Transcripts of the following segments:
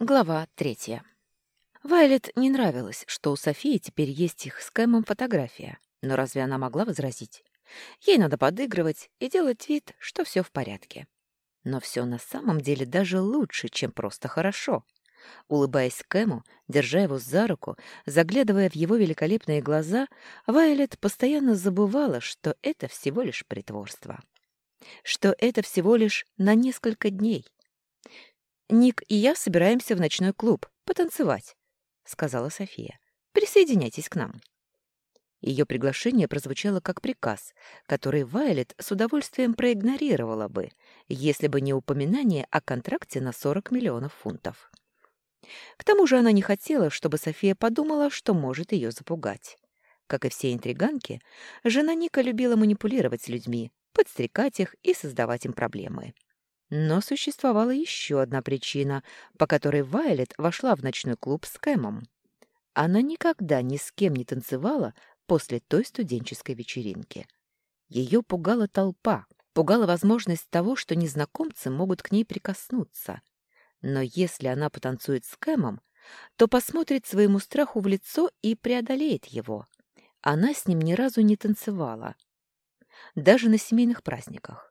Глава третья. Вайлет не нравилось, что у Софии теперь есть их с Кэмом фотография. Но разве она могла возразить? Ей надо подыгрывать и делать вид, что все в порядке. Но все на самом деле даже лучше, чем просто хорошо. Улыбаясь Кэму, держа его за руку, заглядывая в его великолепные глаза, Вайлет постоянно забывала, что это всего лишь притворство. Что это всего лишь на несколько дней — «Ник и я собираемся в ночной клуб потанцевать», — сказала София. «Присоединяйтесь к нам». Ее приглашение прозвучало как приказ, который Вайлет с удовольствием проигнорировала бы, если бы не упоминание о контракте на 40 миллионов фунтов. К тому же она не хотела, чтобы София подумала, что может ее запугать. Как и все интриганки, жена Ника любила манипулировать людьми, подстрекать их и создавать им проблемы. Но существовала еще одна причина, по которой Вайлет вошла в ночной клуб с Кэмом. Она никогда ни с кем не танцевала после той студенческой вечеринки. Ее пугала толпа, пугала возможность того, что незнакомцы могут к ней прикоснуться. Но если она потанцует с Кэмом, то посмотрит своему страху в лицо и преодолеет его. Она с ним ни разу не танцевала. Даже на семейных праздниках.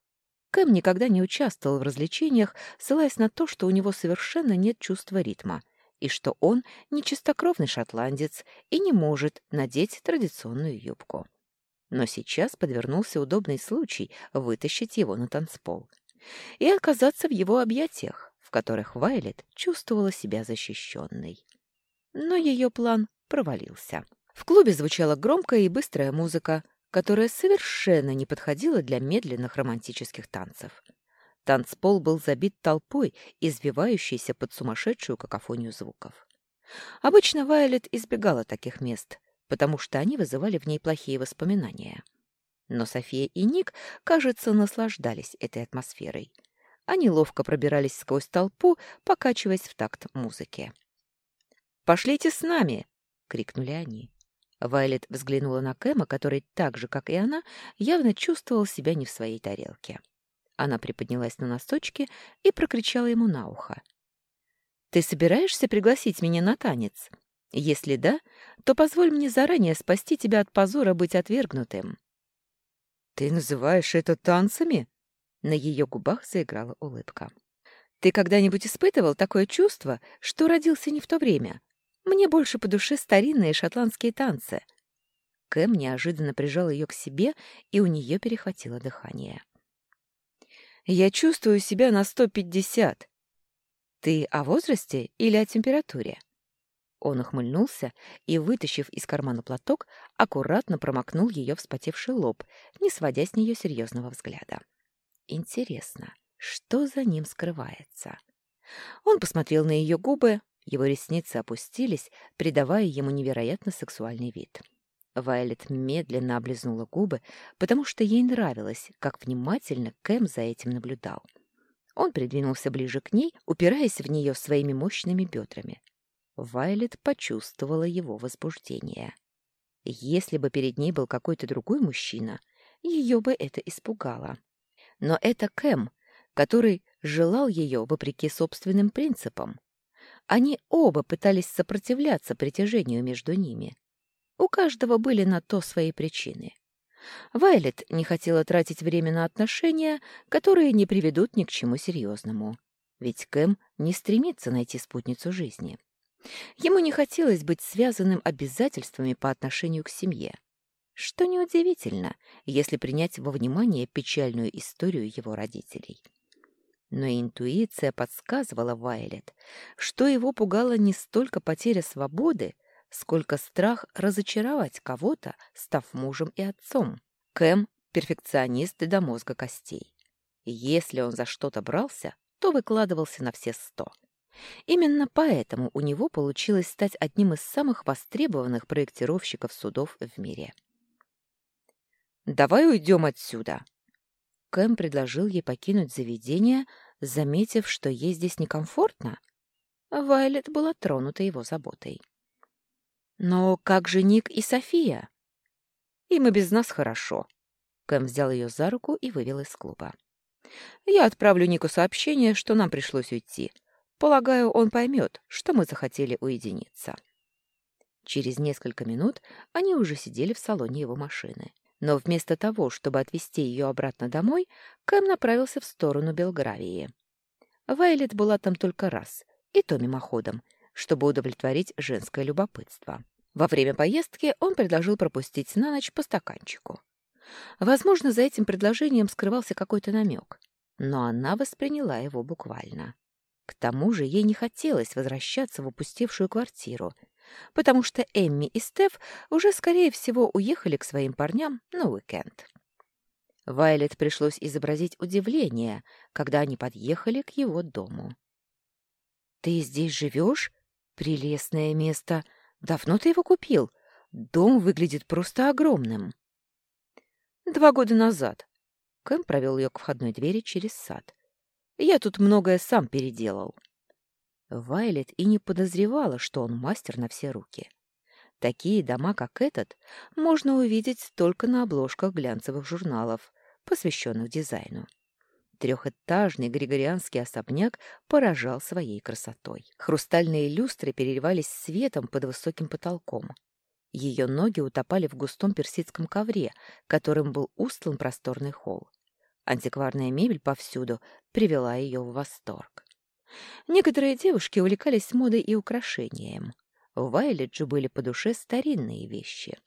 Кэм никогда не участвовал в развлечениях, ссылаясь на то, что у него совершенно нет чувства ритма, и что он не чистокровный шотландец и не может надеть традиционную юбку. Но сейчас подвернулся удобный случай вытащить его на танцпол и оказаться в его объятиях, в которых Вайлет чувствовала себя защищенной. Но ее план провалился. В клубе звучала громкая и быстрая музыка, которая совершенно не подходила для медленных романтических танцев. Танцпол был забит толпой, извивающейся под сумасшедшую какофонию звуков. Обычно Вайолет избегала таких мест, потому что они вызывали в ней плохие воспоминания. Но София и Ник, кажется, наслаждались этой атмосферой. Они ловко пробирались сквозь толпу, покачиваясь в такт музыки. «Пошлите с нами!» — крикнули они. Вайлет взглянула на Кэма, который так же, как и она, явно чувствовал себя не в своей тарелке. Она приподнялась на носочки и прокричала ему на ухо. «Ты собираешься пригласить меня на танец? Если да, то позволь мне заранее спасти тебя от позора быть отвергнутым». «Ты называешь это танцами?» На ее губах заиграла улыбка. «Ты когда-нибудь испытывал такое чувство, что родился не в то время, мне больше по душе старинные шотландские танцы. Кэм неожиданно прижал ее к себе, и у нее перехватило дыхание. «Я чувствую себя на сто пятьдесят. Ты о возрасте или о температуре?» Он ухмыльнулся и, вытащив из кармана платок, аккуратно промокнул ее вспотевший лоб, не сводя с нее серьезного взгляда. «Интересно, что за ним скрывается?» Он посмотрел на ее губы, его ресницы опустились, придавая ему невероятно сексуальный вид. Вайлет медленно облизнула губы, потому что ей нравилось, как внимательно Кэм за этим наблюдал. Он придвинулся ближе к ней, упираясь в нее своими мощными бедрами. Вайлет почувствовала его возбуждение. Если бы перед ней был какой-то другой мужчина, ее бы это испугало. Но это Кэм, который желал ее вопреки собственным принципам. Они оба пытались сопротивляться притяжению между ними. У каждого были на то свои причины. Вайлет не хотела тратить время на отношения, которые не приведут ни к чему серьезному. Ведь Кэм не стремится найти спутницу жизни. Ему не хотелось быть связанным обязательствами по отношению к семье. Что неудивительно, если принять во внимание печальную историю его родителей. Но интуиция подсказывала Вайлет, что его пугала не столько потеря свободы, сколько страх разочаровать кого-то, став мужем и отцом. Кэм — перфекционист до мозга костей. Если он за что-то брался, то выкладывался на все сто. Именно поэтому у него получилось стать одним из самых востребованных проектировщиков судов в мире. «Давай уйдем отсюда», Кэм предложил ей покинуть заведение, заметив, что ей здесь некомфортно. Вайлет была тронута его заботой. «Но как же Ник и София?» «Им и без нас хорошо». Кэм взял ее за руку и вывел из клуба. «Я отправлю Нику сообщение, что нам пришлось уйти. Полагаю, он поймет, что мы захотели уединиться. Через несколько минут они уже сидели в салоне его машины. Но вместо того, чтобы отвезти ее обратно домой, Кэм направился в сторону Белгравии. Вайлет была там только раз, и то мимоходом, чтобы удовлетворить женское любопытство. Во время поездки он предложил пропустить на ночь по стаканчику. Возможно, за этим предложением скрывался какой-то намек, но она восприняла его буквально. К тому же ей не хотелось возвращаться в опустевшую квартиру, потому что Эмми и Стеф уже, скорее всего, уехали к своим парням на уикенд. Вайлет пришлось изобразить удивление, когда они подъехали к его дому. «Ты здесь живешь? Прелестное место. Давно ты его купил? Дом выглядит просто огромным». «Два года назад». Кэм провел ее к входной двери через сад. Я тут многое сам переделал. Вайлет и не подозревала, что он мастер на все руки. Такие дома, как этот, можно увидеть только на обложках глянцевых журналов, посвященных дизайну. Трехэтажный григорианский особняк поражал своей красотой. Хрустальные люстры переливались светом под высоким потолком. Ее ноги утопали в густом персидском ковре, которым был устлан просторный холл. Антикварная мебель повсюду привела ее в восторг. Некоторые девушки увлекались модой и украшением. В Вайледжу были по душе старинные вещи.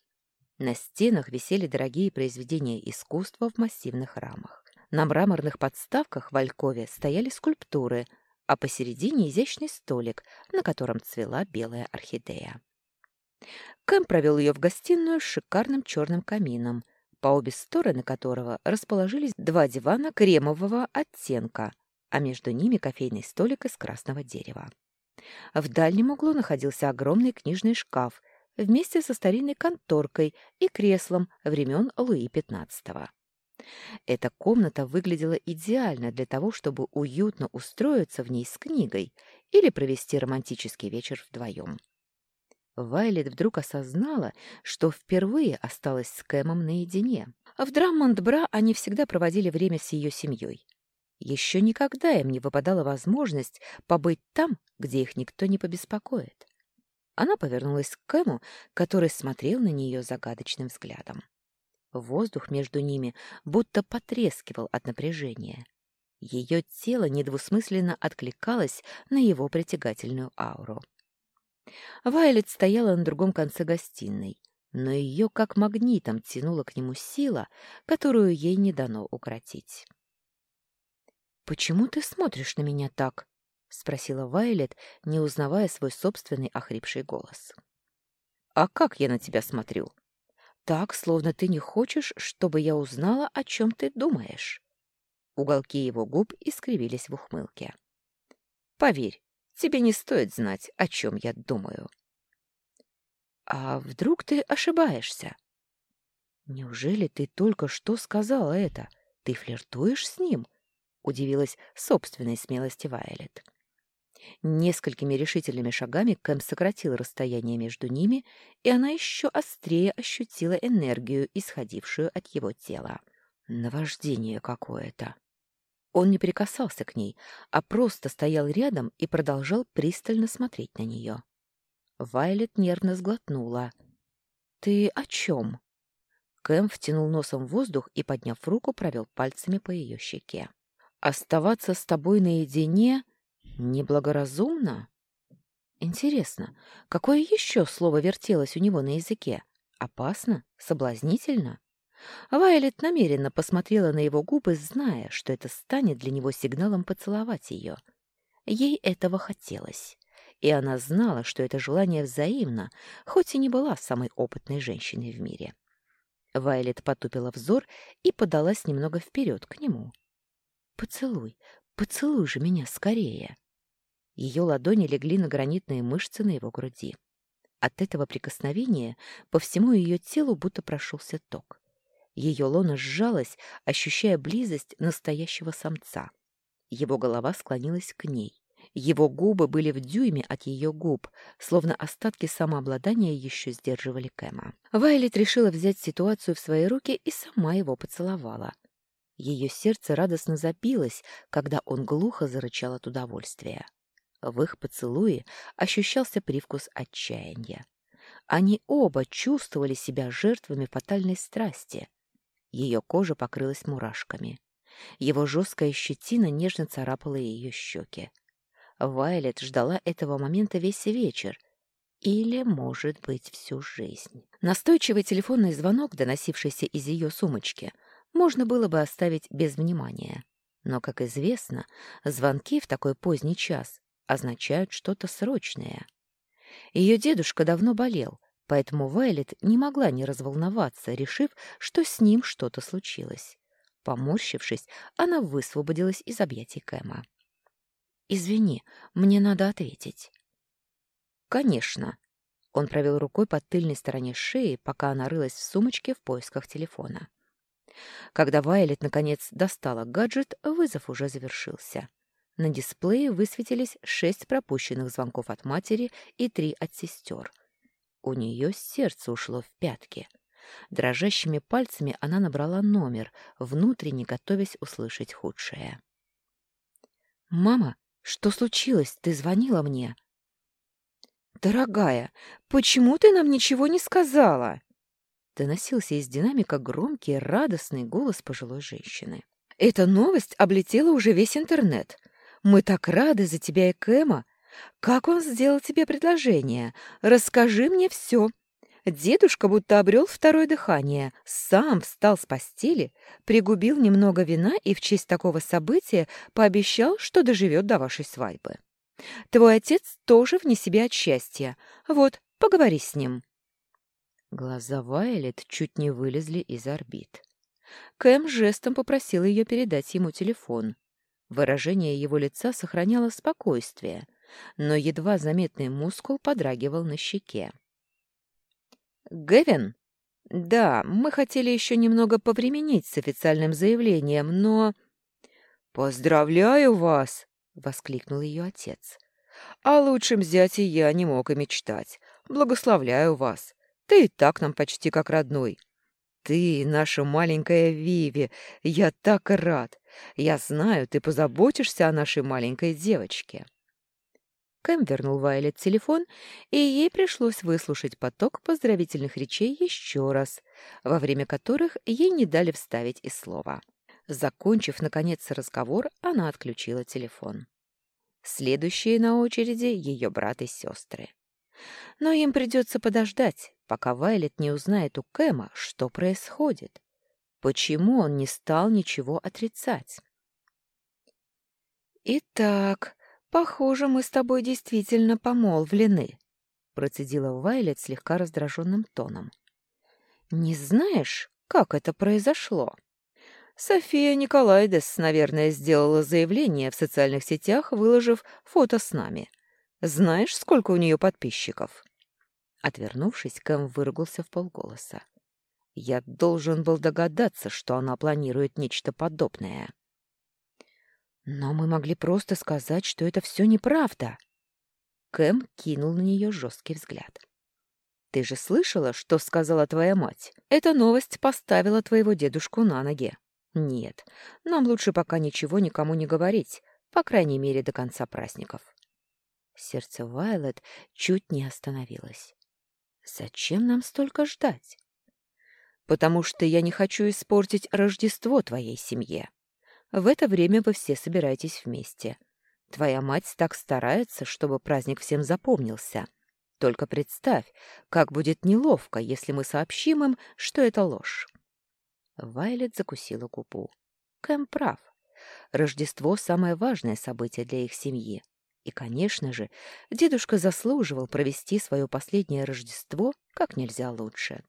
На стенах висели дорогие произведения искусства в массивных рамах. На мраморных подставках в Алькове стояли скульптуры, а посередине изящный столик, на котором цвела белая орхидея. Кэм провел ее в гостиную с шикарным черным камином, по обе стороны которого расположились два дивана кремового оттенка, а между ними кофейный столик из красного дерева. В дальнем углу находился огромный книжный шкаф вместе со старинной конторкой и креслом времен Луи XV. Эта комната выглядела идеально для того, чтобы уютно устроиться в ней с книгой или провести романтический вечер вдвоем. Вайлет вдруг осознала, что впервые осталась с Кэмом наедине. В Драммонд-Бра они всегда проводили время с ее семьей. Еще никогда им не выпадала возможность побыть там, где их никто не побеспокоит. Она повернулась к Кэму, который смотрел на нее загадочным взглядом. Воздух между ними будто потрескивал от напряжения. Ее тело недвусмысленно откликалось на его притягательную ауру. Вайлет стояла на другом конце гостиной, но ее как магнитом тянула к нему сила, которую ей не дано укротить. «Почему ты смотришь на меня так?» — спросила Вайлет, не узнавая свой собственный охрипший голос. «А как я на тебя смотрю?» «Так, словно ты не хочешь, чтобы я узнала, о чем ты думаешь». Уголки его губ искривились в ухмылке. «Поверь, Тебе не стоит знать, о чем я думаю. А вдруг ты ошибаешься? Неужели ты только что сказала это? Ты флиртуешь с ним? Удивилась собственной смелости Вайлет. Несколькими решительными шагами Кэм сократил расстояние между ними, и она еще острее ощутила энергию, исходившую от его тела. Наваждение какое-то. Он не прикасался к ней, а просто стоял рядом и продолжал пристально смотреть на нее. Вайлет нервно сглотнула. «Ты о чем?» Кэм втянул носом воздух и, подняв руку, провел пальцами по ее щеке. «Оставаться с тобой наедине неблагоразумно?» Интересно, какое еще слово вертелось у него на языке? Опасно? Соблазнительно? Вайлет намеренно посмотрела на его губы, зная, что это станет для него сигналом поцеловать ее. Ей этого хотелось, и она знала, что это желание взаимно, хоть и не была самой опытной женщиной в мире. Вайлет потупила взор и подалась немного вперед к нему. «Поцелуй, поцелуй же меня скорее!» Ее ладони легли на гранитные мышцы на его груди. От этого прикосновения по всему ее телу будто прошелся ток. Ее лона сжалась, ощущая близость настоящего самца. Его голова склонилась к ней. Его губы были в дюйме от ее губ, словно остатки самообладания еще сдерживали Кэма. Вайлет решила взять ситуацию в свои руки и сама его поцеловала. Ее сердце радостно забилось, когда он глухо зарычал от удовольствия. В их поцелуе ощущался привкус отчаяния. Они оба чувствовали себя жертвами фатальной страсти. Ее кожа покрылась мурашками. Его жесткая щетина нежно царапала ее щеки. Вайлет ждала этого момента весь вечер. Или, может быть, всю жизнь. Настойчивый телефонный звонок, доносившийся из ее сумочки, можно было бы оставить без внимания. Но, как известно, звонки в такой поздний час означают что-то срочное. Ее дедушка давно болел, поэтому Вайлет не могла не разволноваться, решив, что с ним что-то случилось. Поморщившись, она высвободилась из объятий Кэма. «Извини, мне надо ответить». «Конечно». Он провел рукой по тыльной стороне шеи, пока она рылась в сумочке в поисках телефона. Когда Вайлет, наконец, достала гаджет, вызов уже завершился. На дисплее высветились шесть пропущенных звонков от матери и три от сестер. У нее сердце ушло в пятки. Дрожащими пальцами она набрала номер, внутренне готовясь услышать худшее. «Мама, что случилось? Ты звонила мне?» «Дорогая, почему ты нам ничего не сказала?» Доносился из динамика громкий, радостный голос пожилой женщины. «Эта новость облетела уже весь интернет. Мы так рады за тебя и Кэма. Как он сделал тебе предложение? Расскажи мне все. Дедушка будто обрел второе дыхание, сам встал с постели, пригубил немного вина и в честь такого события пообещал, что доживет до вашей свадьбы. Твой отец тоже вне себя от счастья. Вот, поговори с ним». Глаза Вайлет чуть не вылезли из орбит. Кэм жестом попросил ее передать ему телефон. Выражение его лица сохраняло спокойствие, но едва заметный мускул подрагивал на щеке. «Гэвин?» «Да, мы хотели еще немного повременить с официальным заявлением, но...» «Поздравляю вас!» — воскликнул ее отец. «О лучшем зяте я не мог и мечтать. Благословляю вас. Ты и так нам почти как родной. Ты, наша маленькая Виви, я так рад. Я знаю, ты позаботишься о нашей маленькой девочке». Кэм вернул Вайлет телефон, и ей пришлось выслушать поток поздравительных речей еще раз, во время которых ей не дали вставить и слова. Закончив, наконец, разговор, она отключила телефон. Следующие на очереди ее брат и сестры. Но им придется подождать, пока Вайлет не узнает у Кэма, что происходит. Почему он не стал ничего отрицать? «Итак, «Похоже, мы с тобой действительно помолвлены», — процедила Вайлет слегка раздраженным тоном. «Не знаешь, как это произошло?» София Николайдес, наверное, сделала заявление в социальных сетях, выложив фото с нами. Знаешь, сколько у нее подписчиков?» Отвернувшись, Кэм выругался в полголоса. «Я должен был догадаться, что она планирует нечто подобное». Но мы могли просто сказать, что это все неправда. Кэм кинул на нее жесткий взгляд. Ты же слышала, что сказала твоя мать? Эта новость поставила твоего дедушку на ноги. Нет, нам лучше пока ничего никому не говорить, по крайней мере, до конца праздников. Сердце Вайлет чуть не остановилось. Зачем нам столько ждать? Потому что я не хочу испортить Рождество твоей семье. В это время вы все собираетесь вместе. Твоя мать так старается, чтобы праздник всем запомнился. Только представь, как будет неловко, если мы сообщим им, что это ложь. Вайлет закусила губу. Кэм прав. Рождество — самое важное событие для их семьи. И, конечно же, дедушка заслуживал провести свое последнее Рождество как нельзя лучше.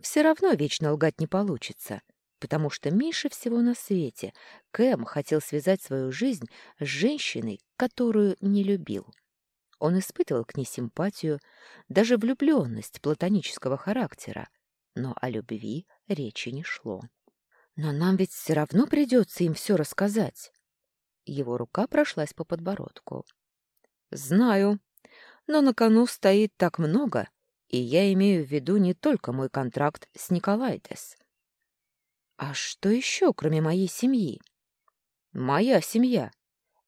Все равно вечно лгать не получится — потому что меньше всего на свете Кэм хотел связать свою жизнь с женщиной, которую не любил. Он испытывал к ней симпатию, даже влюбленность платонического характера, но о любви речи не шло. «Но нам ведь все равно придется им все рассказать». Его рука прошлась по подбородку. «Знаю, но на кону стоит так много, и я имею в виду не только мой контракт с Николайтес». А что еще, кроме моей семьи? Моя семья.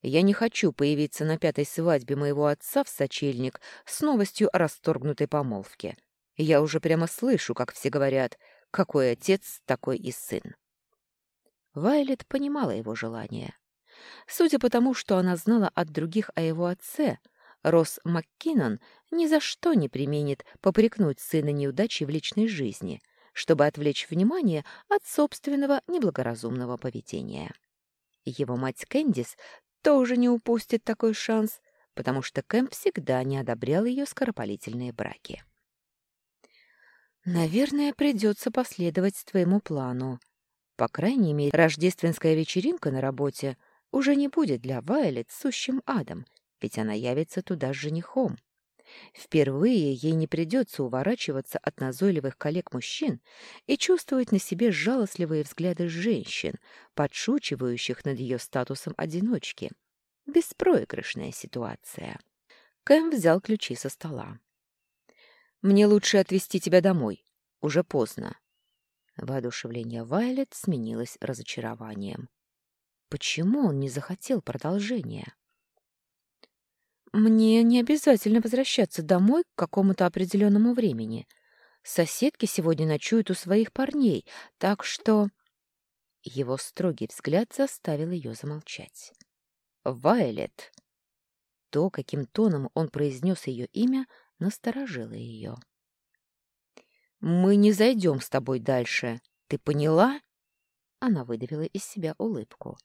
Я не хочу появиться на пятой свадьбе моего отца в сочельник с новостью о расторгнутой помолвке. Я уже прямо слышу, как все говорят, какой отец, такой и сын. Вайлет понимала его желание. Судя по тому, что она знала от других о его отце, Росс МакКиннон ни за что не применит попрекнуть сына неудачи в личной жизни, чтобы отвлечь внимание от собственного неблагоразумного поведения. Его мать Кэндис тоже не упустит такой шанс, потому что Кэм всегда не одобрял ее скоропалительные браки. «Наверное, придется последовать твоему плану. По крайней мере, рождественская вечеринка на работе уже не будет для Вайлет сущим адом, ведь она явится туда с женихом. Впервые ей не придется уворачиваться от назойливых коллег-мужчин и чувствовать на себе жалостливые взгляды женщин, подшучивающих над ее статусом одиночки. Беспроигрышная ситуация. Кэм взял ключи со стола. «Мне лучше отвезти тебя домой. Уже поздно». Воодушевление Вайлет сменилось разочарованием. Почему он не захотел продолжения? Мне не обязательно возвращаться домой к какому-то определенному времени. Соседки сегодня ночуют у своих парней, так что... Его строгий взгляд заставил ее замолчать. «Вайлет!» То, каким тоном он произнес ее имя, насторожило ее. «Мы не зайдем с тобой дальше. Ты поняла?» Она выдавила из себя улыбку.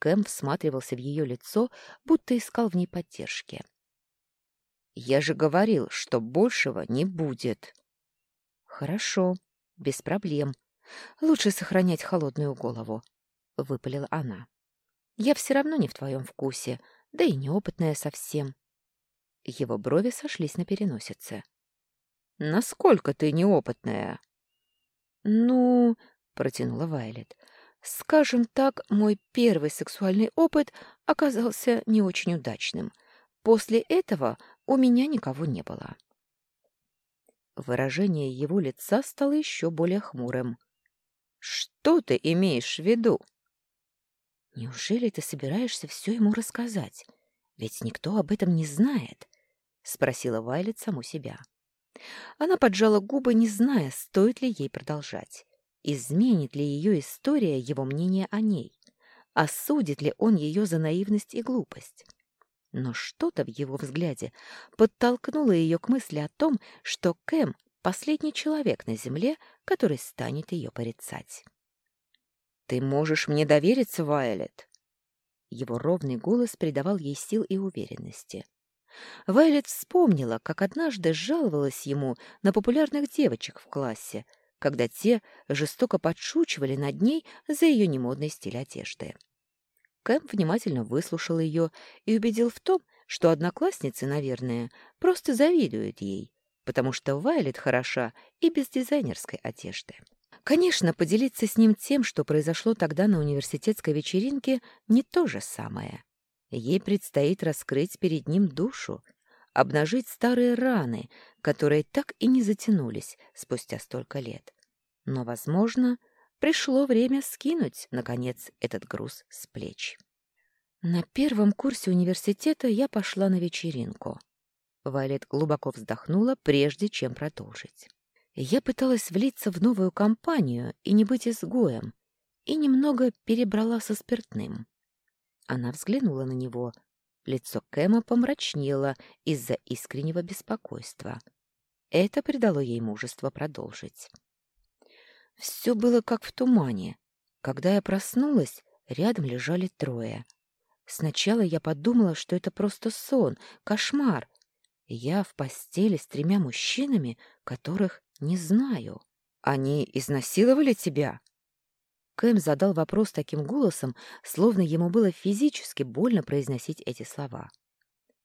Кэм всматривался в ее лицо, будто искал в ней поддержки. «Я же говорил, что большего не будет». «Хорошо, без проблем. Лучше сохранять холодную голову», — выпалила она. «Я все равно не в твоем вкусе, да и неопытная совсем». Его брови сошлись на переносице. «Насколько ты неопытная?» «Ну...» — протянула Вайлет. Скажем так, мой первый сексуальный опыт оказался не очень удачным. После этого у меня никого не было. Выражение его лица стало еще более хмурым. «Что ты имеешь в виду?» «Неужели ты собираешься все ему рассказать? Ведь никто об этом не знает», — спросила Вайлет саму себя. Она поджала губы, не зная, стоит ли ей продолжать. Изменит ли ее история его мнение о ней? Осудит ли он ее за наивность и глупость? Но что-то в его взгляде подтолкнуло ее к мысли о том, что Кэм — последний человек на земле, который станет ее порицать. «Ты можешь мне довериться, Вайолет?» Его ровный голос придавал ей сил и уверенности. Вайлет вспомнила, как однажды жаловалась ему на популярных девочек в классе — когда те жестоко подшучивали над ней за ее немодный стиль одежды. Кэмп внимательно выслушал ее и убедил в том, что одноклассницы, наверное, просто завидуют ей, потому что Вайлет хороша и без дизайнерской одежды. Конечно, поделиться с ним тем, что произошло тогда на университетской вечеринке, не то же самое. Ей предстоит раскрыть перед ним душу, обнажить старые раны, которые так и не затянулись спустя столько лет. Но, возможно, пришло время скинуть, наконец, этот груз с плеч. На первом курсе университета я пошла на вечеринку. Вайлет глубоко вздохнула, прежде чем продолжить. Я пыталась влиться в новую компанию и не быть изгоем, и немного перебрала со спиртным. Она взглянула на него, Лицо Кэма помрачнело из-за искреннего беспокойства. Это придало ей мужество продолжить. Все было как в тумане. Когда я проснулась, рядом лежали трое. Сначала я подумала, что это просто сон, кошмар. Я в постели с тремя мужчинами, которых не знаю. Они изнасиловали тебя? Кэм задал вопрос таким голосом, словно ему было физически больно произносить эти слова.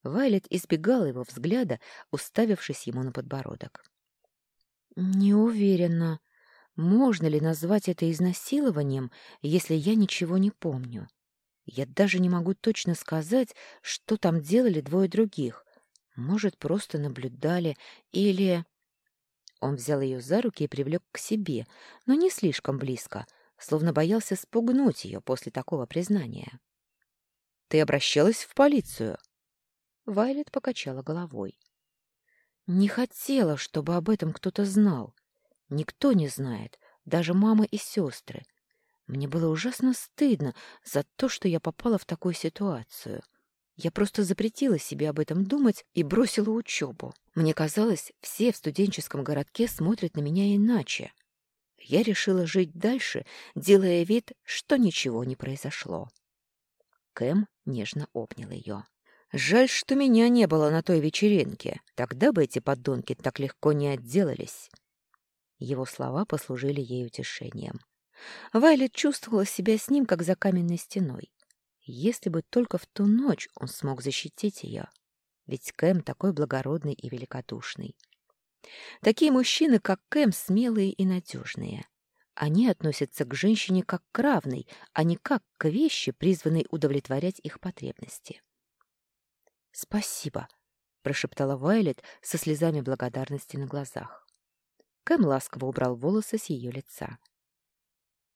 Вайлет избегала его взгляда, уставившись ему на подбородок. «Не уверена, можно ли назвать это изнасилованием, если я ничего не помню. Я даже не могу точно сказать, что там делали двое других. Может, просто наблюдали или...» Он взял ее за руки и привлек к себе, но не слишком близко — словно боялся спугнуть ее после такого признания. Ты обращалась в полицию?» Вайлет покачала головой. «Не хотела, чтобы об этом кто-то знал. Никто не знает, даже мама и сестры. Мне было ужасно стыдно за то, что я попала в такую ситуацию. Я просто запретила себе об этом думать и бросила учебу. Мне казалось, все в студенческом городке смотрят на меня иначе. Я решила жить дальше, делая вид, что ничего не произошло. Кэм нежно обнял ее. «Жаль, что меня не было на той вечеринке. Тогда бы эти подонки так легко не отделались». Его слова послужили ей утешением. Вайлет чувствовала себя с ним, как за каменной стеной. Если бы только в ту ночь он смог защитить ее. Ведь Кэм такой благородный и великодушный. Такие мужчины, как Кэм, смелые и надежные. Они относятся к женщине как к равной, а не как к вещи, призванной удовлетворять их потребности. «Спасибо», — прошептала Вайлет со слезами благодарности на глазах. Кэм ласково убрал волосы с ее лица.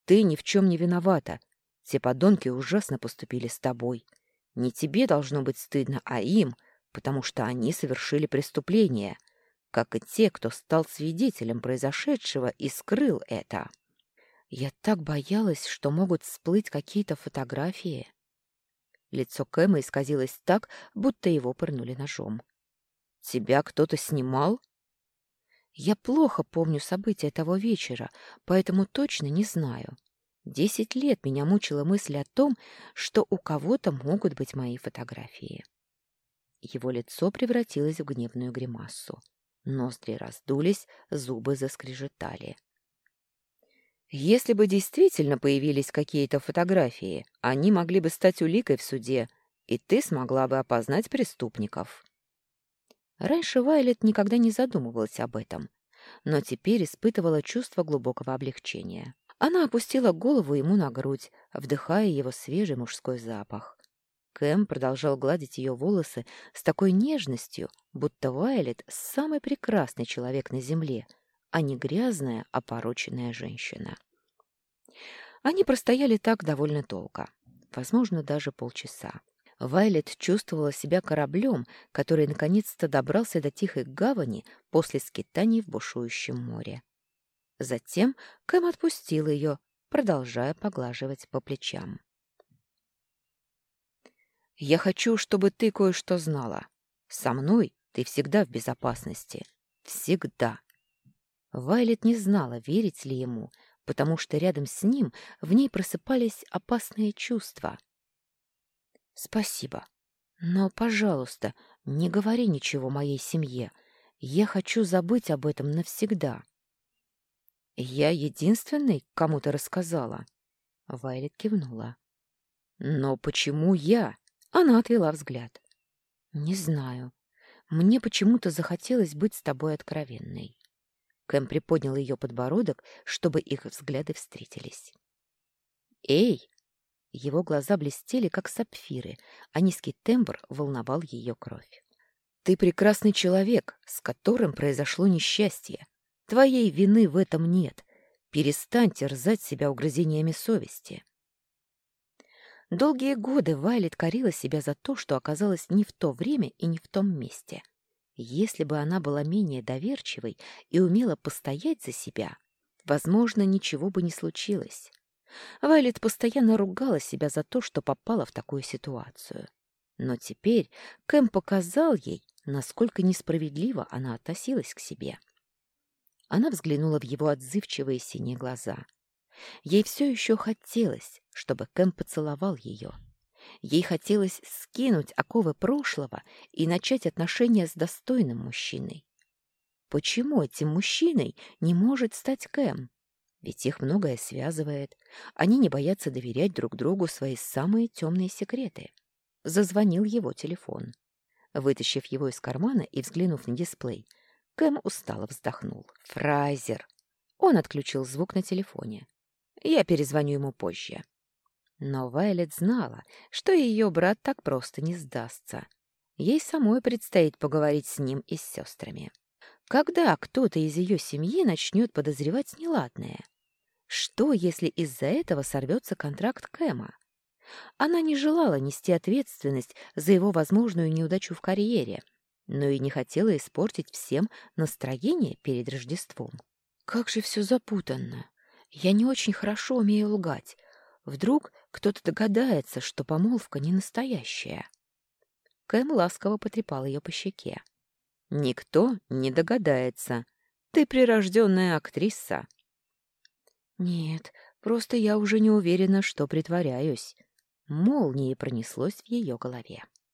Ты ни в чем не виновата. Те подонки ужасно поступили с тобой. Не тебе должно быть стыдно, а им, потому что они совершили преступление, как и те, кто стал свидетелем произошедшего и скрыл это. Я так боялась, что могут всплыть какие-то фотографии. Лицо Кэма исказилось так, будто его пырнули ножом. «Тебя кто-то снимал?» Я плохо помню события того вечера, поэтому точно не знаю. Десять лет меня мучила мысль о том, что у кого-то могут быть мои фотографии. Его лицо превратилось в гневную гримасу. Ноздри раздулись, зубы заскрежетали. Если бы действительно появились какие-то фотографии, они могли бы стать уликой в суде, и ты смогла бы опознать преступников. Раньше Вайлет никогда не задумывалась об этом, но теперь испытывала чувство глубокого облегчения. Она опустила голову ему на грудь, вдыхая его свежий мужской запах. Кэм продолжал гладить ее волосы с такой нежностью, будто Вайлет — самый прекрасный человек на земле, а не грязная, опороченная женщина. Они простояли так довольно долго, возможно, даже полчаса. Вайлет чувствовала себя кораблем, который наконец-то добрался до тихой гавани после скитаний в бушующем море. Затем Кэм отпустил ее, продолжая поглаживать по плечам. «Я хочу, чтобы ты кое-что знала. Со мной ты всегда в безопасности. Всегда». Вайлет не знала, верить ли ему, потому что рядом с ним в ней просыпались опасные чувства — Спасибо. Но, пожалуйста, не говори ничего моей семье. Я хочу забыть об этом навсегда. Я единственный кому-то рассказала. Вайлет кивнула. Но почему я? Она отвела взгляд. Не знаю. Мне почему-то захотелось быть с тобой откровенной. Кэм приподнял ее подбородок, чтобы их взгляды встретились. «Эй!» Его глаза блестели, как сапфиры, а низкий тембр волновал ее кровь. «Ты прекрасный человек, с которым произошло несчастье. Твоей вины в этом нет. Перестань терзать себя угрызениями совести». Долгие годы Вайлет корила себя за то, что оказалась не в то время и не в том месте. Если бы она была менее доверчивой и умела постоять за себя, возможно, ничего бы не случилось. Вайлет постоянно ругала себя за то, что попала в такую ситуацию. Но теперь Кэм показал ей, насколько несправедливо она относилась к себе. Она взглянула в его отзывчивые синие глаза. Ей все еще хотелось, чтобы Кэм поцеловал ее. Ей хотелось скинуть оковы прошлого и начать отношения с достойным мужчиной. Почему этим мужчиной не может стать Кэм? Ведь их многое связывает. Они не боятся доверять друг другу свои самые темные секреты. Зазвонил его телефон. Вытащив его из кармана и взглянув на дисплей, Кэм устало вздохнул. «Фрайзер!» Он отключил звук на телефоне. «Я перезвоню ему позже». Но Вайлет знала, что ее брат так просто не сдастся. Ей самой предстоит поговорить с ним и с сестрами. Когда кто-то из ее семьи начнет подозревать неладное? Что, если из-за этого сорвется контракт Кэма? Она не желала нести ответственность за его возможную неудачу в карьере, но и не хотела испортить всем настроение перед Рождеством. Как же все запутанно. Я не очень хорошо умею лгать. Вдруг кто-то догадается, что помолвка не настоящая. Кэм ласково потрепал ее по щеке. «Никто не догадается. Ты прирожденная актриса». «Нет, просто я уже не уверена, что притворяюсь». Молнией пронеслось в ее голове.